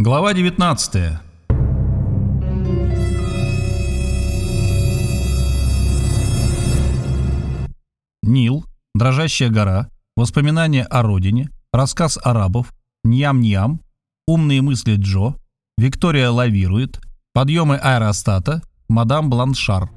Глава 19 Нил, Дрожащая гора, Воспоминания о родине, Рассказ арабов, Ньям-Ньям, Умные мысли Джо, Виктория лавирует, Подъемы аэростата, Мадам Бланшар.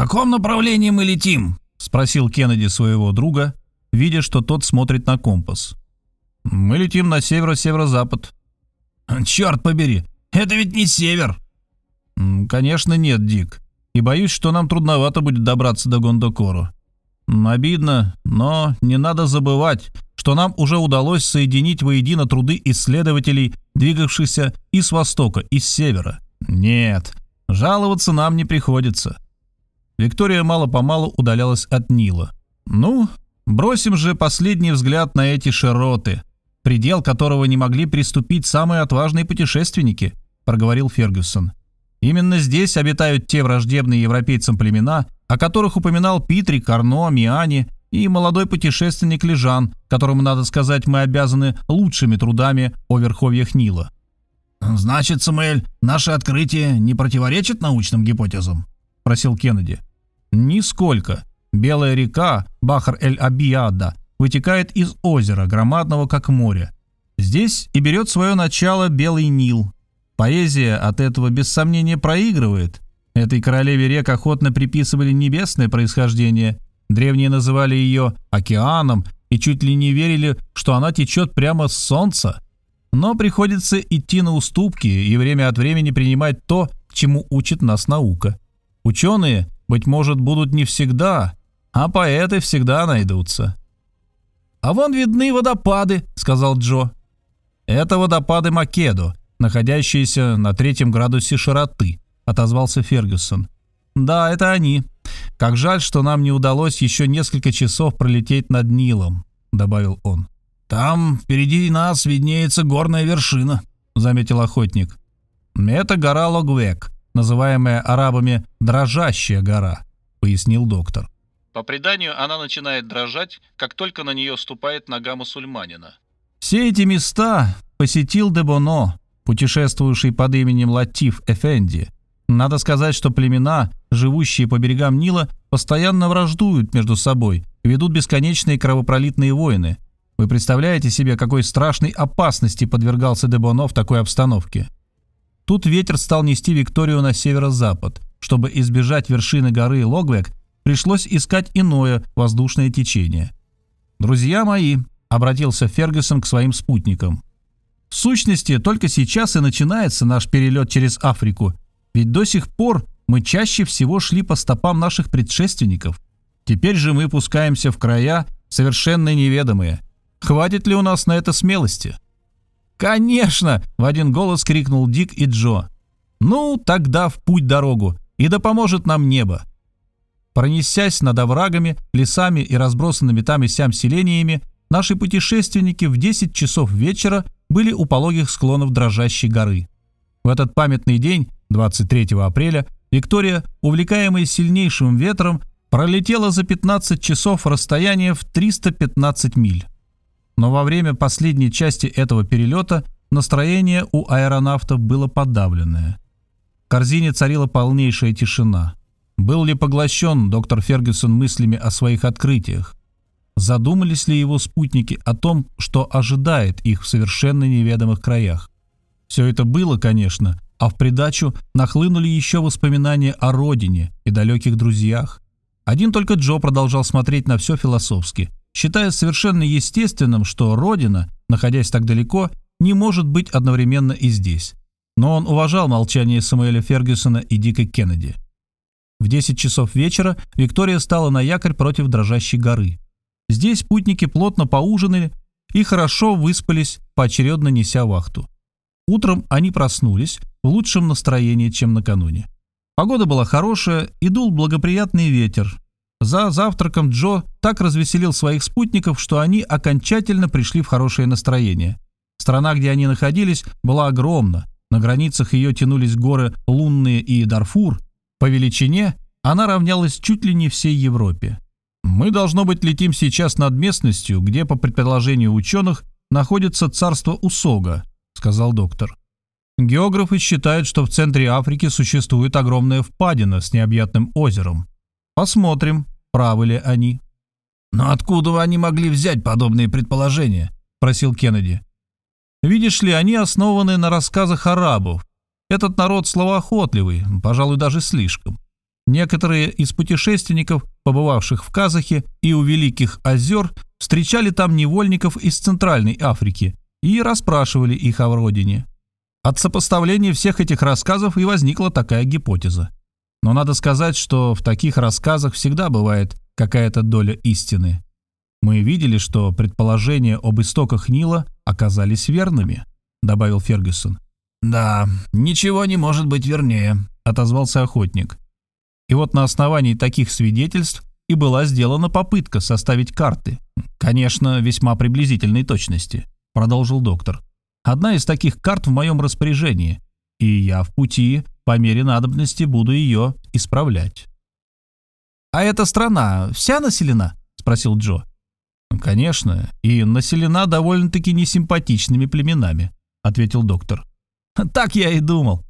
Каком направлении мы летим?» — спросил Кеннеди своего друга, видя, что тот смотрит на компас. «Мы летим на северо-северо-запад». «Черт побери, это ведь не север!» «Конечно нет, Дик. И боюсь, что нам трудновато будет добраться до Гондокору. Обидно, но не надо забывать, что нам уже удалось соединить воедино труды исследователей, двигавшихся и с востока, и с севера. Нет, жаловаться нам не приходится». Виктория мало-помалу удалялась от Нила. «Ну, бросим же последний взгляд на эти широты, предел которого не могли приступить самые отважные путешественники», — проговорил Фергюсон. «Именно здесь обитают те враждебные европейцам племена, о которых упоминал Питри, Карно, Миани и молодой путешественник Лежан, которому, надо сказать, мы обязаны лучшими трудами о верховьях Нила». «Значит, Самуэль, наше открытие не противоречит научным гипотезам?» — просил Кеннеди. Нисколько. Белая река, Бахар-эль-Абияда, вытекает из озера, громадного как море. Здесь и берет свое начало Белый Нил. Поэзия от этого без сомнения проигрывает. Этой королеве рек охотно приписывали небесное происхождение. Древние называли ее океаном и чуть ли не верили, что она течет прямо с солнца. Но приходится идти на уступки и время от времени принимать то, чему учит нас наука. Ученые – быть может, будут не всегда, а поэты всегда найдутся. «А вон видны водопады», — сказал Джо. «Это водопады Македо, находящиеся на третьем градусе широты», — отозвался Фергюсон. «Да, это они. Как жаль, что нам не удалось еще несколько часов пролететь над Нилом», — добавил он. «Там впереди нас виднеется горная вершина», — заметил охотник. «Это гора Логвек», называемая арабами «дрожащая гора», — пояснил доктор. По преданию, она начинает дрожать, как только на нее ступает нога мусульманина. Все эти места посетил Дебоно, путешествующий под именем Латиф Эфенди. Надо сказать, что племена, живущие по берегам Нила, постоянно враждуют между собой, ведут бесконечные кровопролитные войны. Вы представляете себе, какой страшной опасности подвергался Дебоно в такой обстановке? Тут ветер стал нести Викторию на северо-запад. Чтобы избежать вершины горы Логвек, пришлось искать иное воздушное течение. «Друзья мои», — обратился Фергюсон к своим спутникам, «в сущности, только сейчас и начинается наш перелет через Африку, ведь до сих пор мы чаще всего шли по стопам наших предшественников. Теперь же мы пускаемся в края, совершенно неведомые. Хватит ли у нас на это смелости?» «Конечно!» — в один голос крикнул Дик и Джо. «Ну, тогда в путь дорогу, и да поможет нам небо!» Пронесясь над оврагами, лесами и разбросанными там и сям селениями, наши путешественники в 10 часов вечера были у пологих склонов дрожащей горы. В этот памятный день, 23 апреля, Виктория, увлекаемая сильнейшим ветром, пролетела за 15 часов расстояние в 315 миль но во время последней части этого перелета настроение у аэронавтов было подавленное. В корзине царила полнейшая тишина. Был ли поглощен доктор Фергюсон мыслями о своих открытиях? Задумались ли его спутники о том, что ожидает их в совершенно неведомых краях? Все это было, конечно, а в придачу нахлынули еще воспоминания о родине и далеких друзьях. Один только Джо продолжал смотреть на все философски – считая совершенно естественным, что Родина, находясь так далеко, не может быть одновременно и здесь. Но он уважал молчание Самуэля Фергюсона и Дика Кеннеди. В 10 часов вечера Виктория стала на якорь против дрожащей горы. Здесь путники плотно поужинали и хорошо выспались, поочередно неся вахту. Утром они проснулись в лучшем настроении, чем накануне. Погода была хорошая и дул благоприятный ветер, за завтраком Джо так развеселил своих спутников, что они окончательно пришли в хорошее настроение. Страна, где они находились, была огромна. на границах ее тянулись горы Лунные и Дарфур, по величине она равнялась чуть ли не всей Европе. Мы, должно быть, летим сейчас над местностью, где, по предположению ученых, находится царство Усога, сказал доктор. Географы считают, что в центре Африки существует огромная впадина с необъятным озером. Посмотрим, правы ли они. «Но откуда они могли взять подобные предположения?» – просил Кеннеди. «Видишь ли, они основаны на рассказах арабов. Этот народ словоохотливый, пожалуй, даже слишком. Некоторые из путешественников, побывавших в Казахе и у Великих озер, встречали там невольников из Центральной Африки и расспрашивали их о родине. От сопоставления всех этих рассказов и возникла такая гипотеза. Но надо сказать, что в таких рассказах всегда бывает какая-то доля истины. Мы видели, что предположения об истоках Нила оказались верными, добавил Фергюсон. Да, ничего не может быть вернее, отозвался охотник. И вот на основании таких свидетельств и была сделана попытка составить карты. Конечно, весьма приблизительной точности, продолжил доктор. Одна из таких карт в моем распоряжении, и я в пути по мере надобности буду ее исправлять. «А эта страна вся населена?» — спросил Джо. «Конечно, и населена довольно-таки несимпатичными племенами», — ответил доктор. «Так я и думал.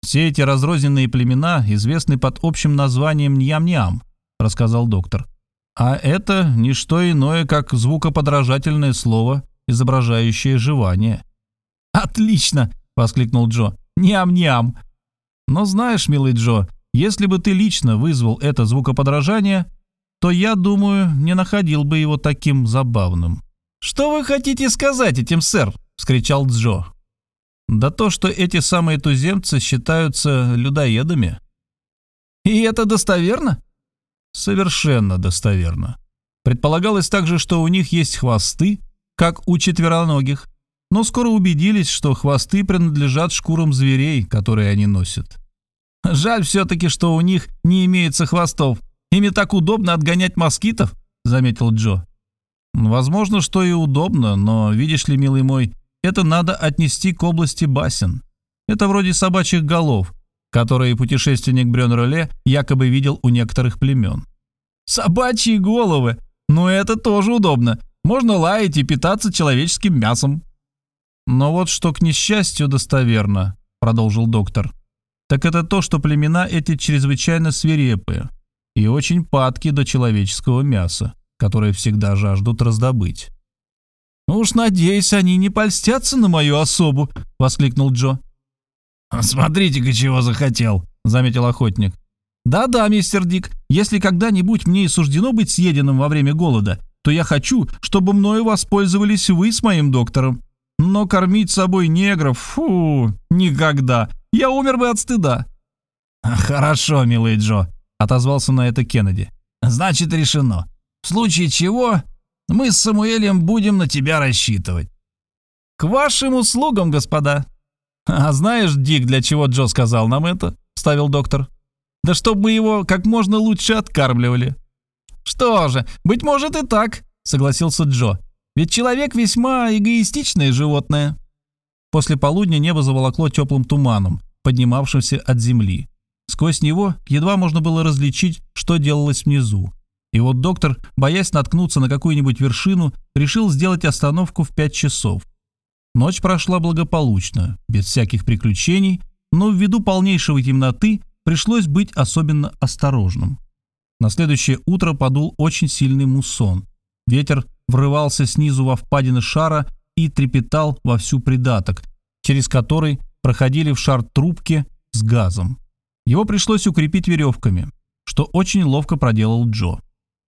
Все эти разрозненные племена известны под общим названием Ньям-Ням», — рассказал доктор. «А это не что иное, как звукоподражательное слово, изображающее жевание». «Отлично!» — воскликнул Джо. «Ням-ням!» «Но знаешь, милый Джо, если бы ты лично вызвал это звукоподражание, то, я думаю, не находил бы его таким забавным». «Что вы хотите сказать этим, сэр?» — вскричал Джо. «Да то, что эти самые туземцы считаются людоедами». «И это достоверно?» «Совершенно достоверно. Предполагалось также, что у них есть хвосты, как у четвероногих, но скоро убедились, что хвосты принадлежат шкурам зверей, которые они носят. Жаль все-таки, что у них не имеется хвостов. Ими так удобно отгонять москитов, заметил Джо. Возможно, что и удобно, но, видишь ли, милый мой, это надо отнести к области басен. Это вроде собачьих голов, которые путешественник Брён-Роле якобы видел у некоторых племен. Собачьи головы! Ну это тоже удобно. Можно лаять и питаться человеческим мясом. Но вот что к несчастью достоверно, продолжил доктор так это то, что племена эти чрезвычайно свирепые и очень падки до человеческого мяса, которое всегда жаждут раздобыть. «Ну «Уж надеюсь, они не польстятся на мою особу!» — воскликнул Джо. «Смотрите-ка, чего захотел!» — заметил охотник. «Да-да, мистер Дик, если когда-нибудь мне и суждено быть съеденным во время голода, то я хочу, чтобы мною воспользовались вы с моим доктором. Но кормить собой негров, фу, никогда. Я умер бы от стыда». «Хорошо, милый Джо», — отозвался на это Кеннеди. «Значит, решено. В случае чего мы с Самуэлем будем на тебя рассчитывать». «К вашим услугам, господа». «А знаешь, Дик, для чего Джо сказал нам это?» — ставил доктор. «Да чтобы мы его как можно лучше откармливали». «Что же, быть может и так», — согласился Джо. «Ведь человек весьма эгоистичное животное». После полудня небо заволокло теплым туманом, поднимавшимся от земли. Сквозь него едва можно было различить, что делалось внизу. И вот доктор, боясь наткнуться на какую-нибудь вершину, решил сделать остановку в пять часов. Ночь прошла благополучно, без всяких приключений, но ввиду полнейшего темноты пришлось быть особенно осторожным. На следующее утро подул очень сильный муссон. Ветер врывался снизу во впадины шара и трепетал во всю придаток, через который проходили в шар трубки с газом. Его пришлось укрепить веревками, что очень ловко проделал Джо.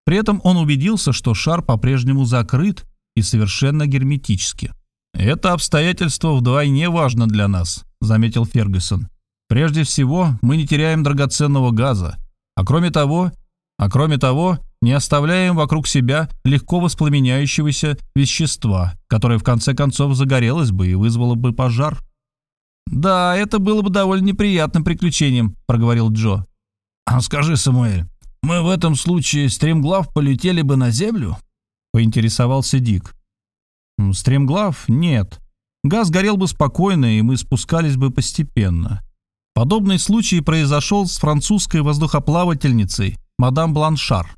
При этом он убедился, что шар по-прежнему закрыт и совершенно герметически. «Это обстоятельство вдвойне важно для нас», — заметил Фергюсон. «Прежде всего, мы не теряем драгоценного газа, а кроме того, а кроме того, не оставляем вокруг себя легко воспламеняющегося вещества, которое в конце концов загорелось бы и вызвало бы пожар. «Да, это было бы довольно неприятным приключением», — проговорил Джо. «А скажи, Самуэль, мы в этом случае, стремглав, полетели бы на землю?» — поинтересовался Дик. «Стремглав? Нет. газ горел бы спокойно, и мы спускались бы постепенно. Подобный случай произошел с французской воздухоплавательницей мадам Бланшар.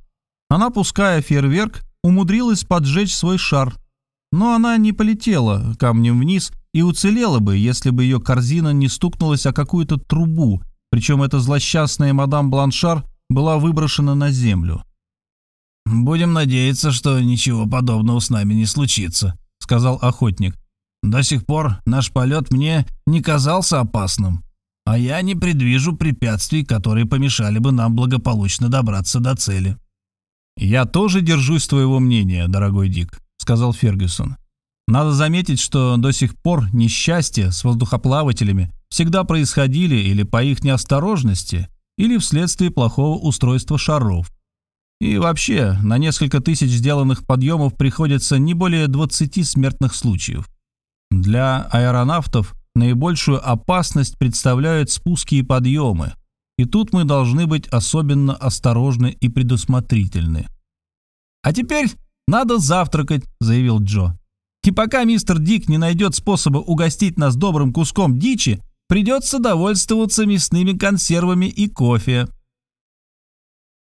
Она, пуская фейерверк, умудрилась поджечь свой шар, но она не полетела камнем вниз и уцелела бы, если бы ее корзина не стукнулась о какую-то трубу, причем эта злосчастная мадам Бланшар была выброшена на землю. «Будем надеяться, что ничего подобного с нами не случится», — сказал охотник. «До сих пор наш полет мне не казался опасным, а я не предвижу препятствий, которые помешали бы нам благополучно добраться до цели». «Я тоже держусь твоего мнения, дорогой Дик», — сказал Фергюсон. «Надо заметить, что до сих пор несчастья с воздухоплавателями всегда происходили или по их неосторожности, или вследствие плохого устройства шаров. И вообще, на несколько тысяч сделанных подъемов приходится не более 20 смертных случаев. Для аэронавтов наибольшую опасность представляют спуски и подъемы, и тут мы должны быть особенно осторожны и предусмотрительны. «А теперь надо завтракать», — заявил Джо. «И пока мистер Дик не найдет способа угостить нас добрым куском дичи, придется довольствоваться мясными консервами и кофе».